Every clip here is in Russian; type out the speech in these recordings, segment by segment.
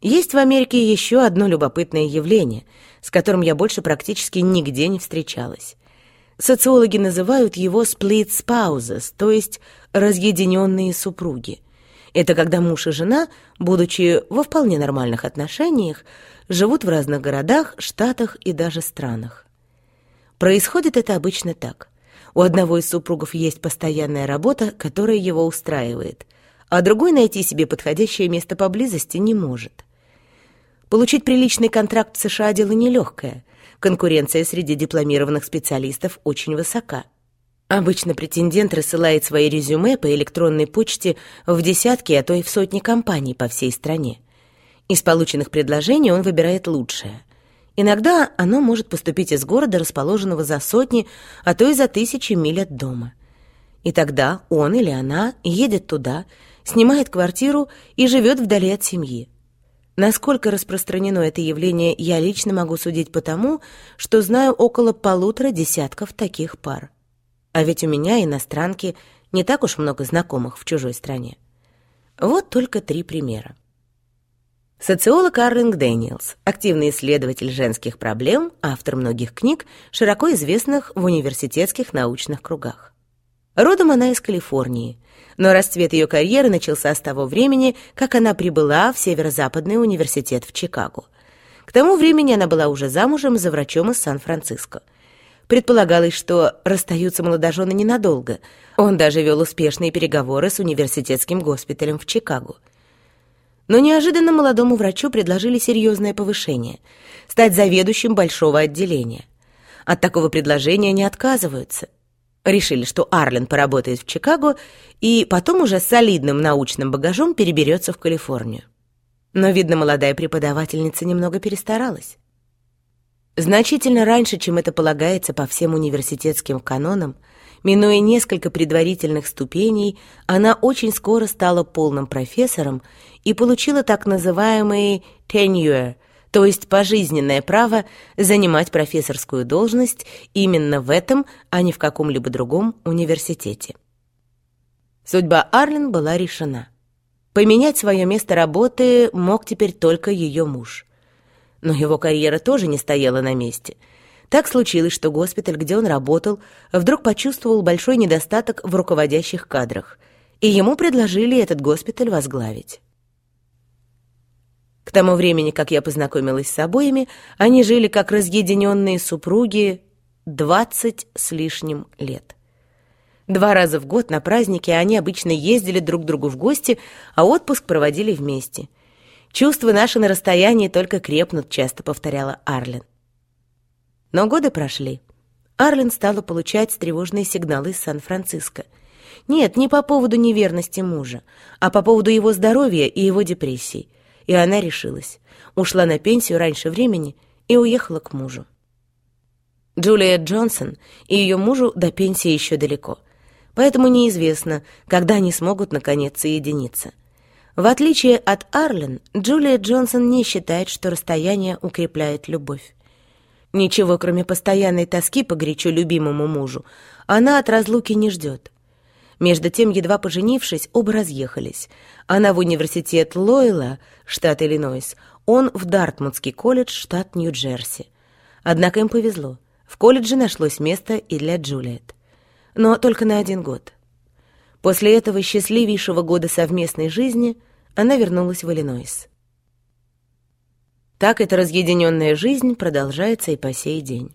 Есть в Америке еще одно любопытное явление, с которым я больше практически нигде не встречалась. Социологи называют его split spouses, то есть разъединенные супруги. Это когда муж и жена, будучи во вполне нормальных отношениях, живут в разных городах, штатах и даже странах. Происходит это обычно так. У одного из супругов есть постоянная работа, которая его устраивает, а другой найти себе подходящее место поблизости не может. Получить приличный контракт в США дело нелегкое. Конкуренция среди дипломированных специалистов очень высока. Обычно претендент рассылает свои резюме по электронной почте в десятки, а то и в сотни компаний по всей стране. Из полученных предложений он выбирает лучшее. Иногда оно может поступить из города, расположенного за сотни, а то и за тысячи миль от дома. И тогда он или она едет туда, снимает квартиру и живет вдали от семьи. Насколько распространено это явление, я лично могу судить потому, что знаю около полутора десятков таких пар. А ведь у меня, иностранки, не так уж много знакомых в чужой стране. Вот только три примера. Социолог Арлинг Дэниелс, активный исследователь женских проблем, автор многих книг, широко известных в университетских научных кругах. Родом она из Калифорнии, но расцвет ее карьеры начался с того времени, как она прибыла в Северо-Западный университет в Чикаго. К тому времени она была уже замужем за врачом из Сан-Франциско. Предполагалось, что расстаются молодожены ненадолго. Он даже вел успешные переговоры с университетским госпиталем в Чикаго. Но неожиданно молодому врачу предложили серьезное повышение – стать заведующим большого отделения. От такого предложения не отказываются. Решили, что Арлен поработает в Чикаго и потом уже с солидным научным багажом переберется в Калифорнию. Но, видно, молодая преподавательница немного перестаралась. Значительно раньше, чем это полагается по всем университетским канонам, минуя несколько предварительных ступеней, она очень скоро стала полным профессором и получила так называемый tenure – то есть пожизненное право занимать профессорскую должность именно в этом, а не в каком-либо другом университете. Судьба Арлен была решена. Поменять свое место работы мог теперь только ее муж. Но его карьера тоже не стояла на месте. Так случилось, что госпиталь, где он работал, вдруг почувствовал большой недостаток в руководящих кадрах, и ему предложили этот госпиталь возглавить. К тому времени, как я познакомилась с обоими, они жили как разъединенные супруги двадцать с лишним лет. Два раза в год на праздники они обычно ездили друг к другу в гости, а отпуск проводили вместе. «Чувства наши на расстоянии только крепнут», — часто повторяла Арлен. Но годы прошли. Арлен стала получать тревожные сигналы из Сан-Франциско. Нет, не по поводу неверности мужа, а по поводу его здоровья и его депрессий и она решилась. Ушла на пенсию раньше времени и уехала к мужу. Джулия Джонсон и ее мужу до пенсии еще далеко, поэтому неизвестно, когда они смогут наконец соединиться. В отличие от Арлен, Джулия Джонсон не считает, что расстояние укрепляет любовь. Ничего, кроме постоянной тоски по горячо любимому мужу, она от разлуки не ждет. Между тем, едва поженившись, оба разъехались. Она в университет Лойла, штат Иллинойс, он в Дартмутский колледж, штат Нью-Джерси. Однако им повезло. В колледже нашлось место и для Джулиет. Но только на один год. После этого счастливейшего года совместной жизни она вернулась в Иллинойс. Так эта разъединенная жизнь продолжается и по сей день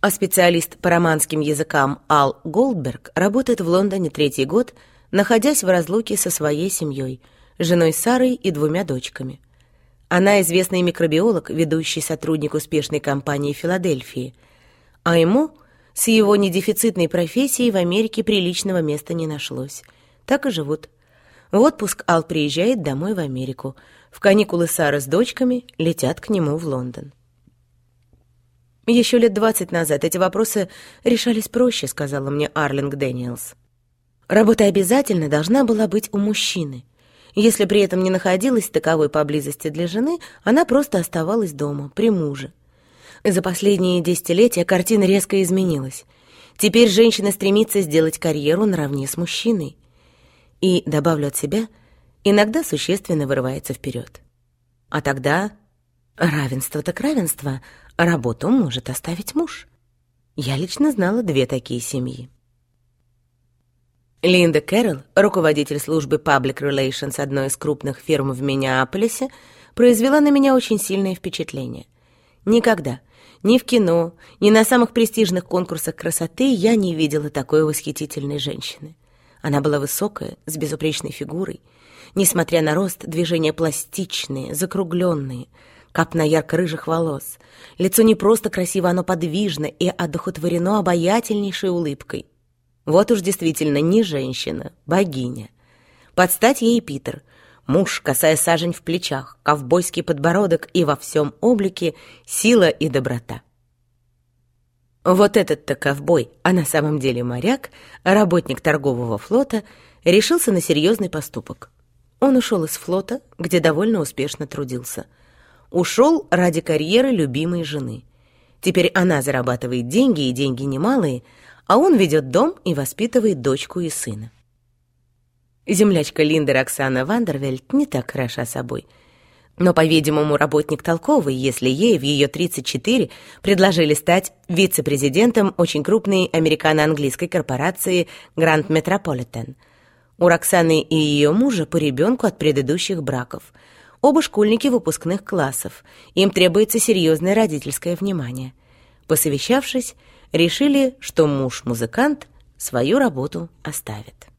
а специалист по романским языкам Ал Голдберг работает в Лондоне третий год, находясь в разлуке со своей семьей, женой Сарой и двумя дочками. Она известный микробиолог, ведущий сотрудник успешной компании Филадельфии, а ему с его недефицитной профессией в Америке приличного места не нашлось. Так и живут. В отпуск Ал приезжает домой в Америку. В каникулы Сара с дочками летят к нему в Лондон. «Еще лет двадцать назад эти вопросы решались проще», — сказала мне Арлинг Дэниелс. «Работа обязательно должна была быть у мужчины. Если при этом не находилась таковой поблизости для жены, она просто оставалась дома, при муже. За последние десятилетия картина резко изменилась. Теперь женщина стремится сделать карьеру наравне с мужчиной. И, добавлю от себя, иногда существенно вырывается вперед. А тогда равенство так равенство, работу может оставить муж. Я лично знала две такие семьи. Линда Кэрролл, руководитель службы Public Relations одной из крупных фирм в Миннеаполисе, произвела на меня очень сильное впечатление. Никогда, ни в кино, ни на самых престижных конкурсах красоты я не видела такой восхитительной женщины. Она была высокая, с безупречной фигурой. Несмотря на рост, движения пластичные, закругленные, капна ярко-рыжих волос. Лицо не просто красиво, оно подвижно и одухотворено обаятельнейшей улыбкой. Вот уж действительно не женщина, богиня. Под стать ей Питер, муж, касая сажень в плечах, ковбойский подбородок и во всем облике сила и доброта. Вот этот-то ковбой, а на самом деле моряк, работник торгового флота, решился на серьезный поступок. Он ушел из флота, где довольно успешно трудился. Ушел ради карьеры любимой жены. Теперь она зарабатывает деньги, и деньги немалые, а он ведет дом и воспитывает дочку и сына. Землячка Линда Роксана Вандервельт не так хороша собой — но, по-видимому, работник толковый, если ей в ее 34 предложили стать вице-президентом очень крупной американо-английской корпорации Grand Metropolitan. У Роксаны и ее мужа по ребенку от предыдущих браков. Оба школьники выпускных классов. Им требуется серьезное родительское внимание. Посовещавшись, решили, что муж-музыкант свою работу оставит.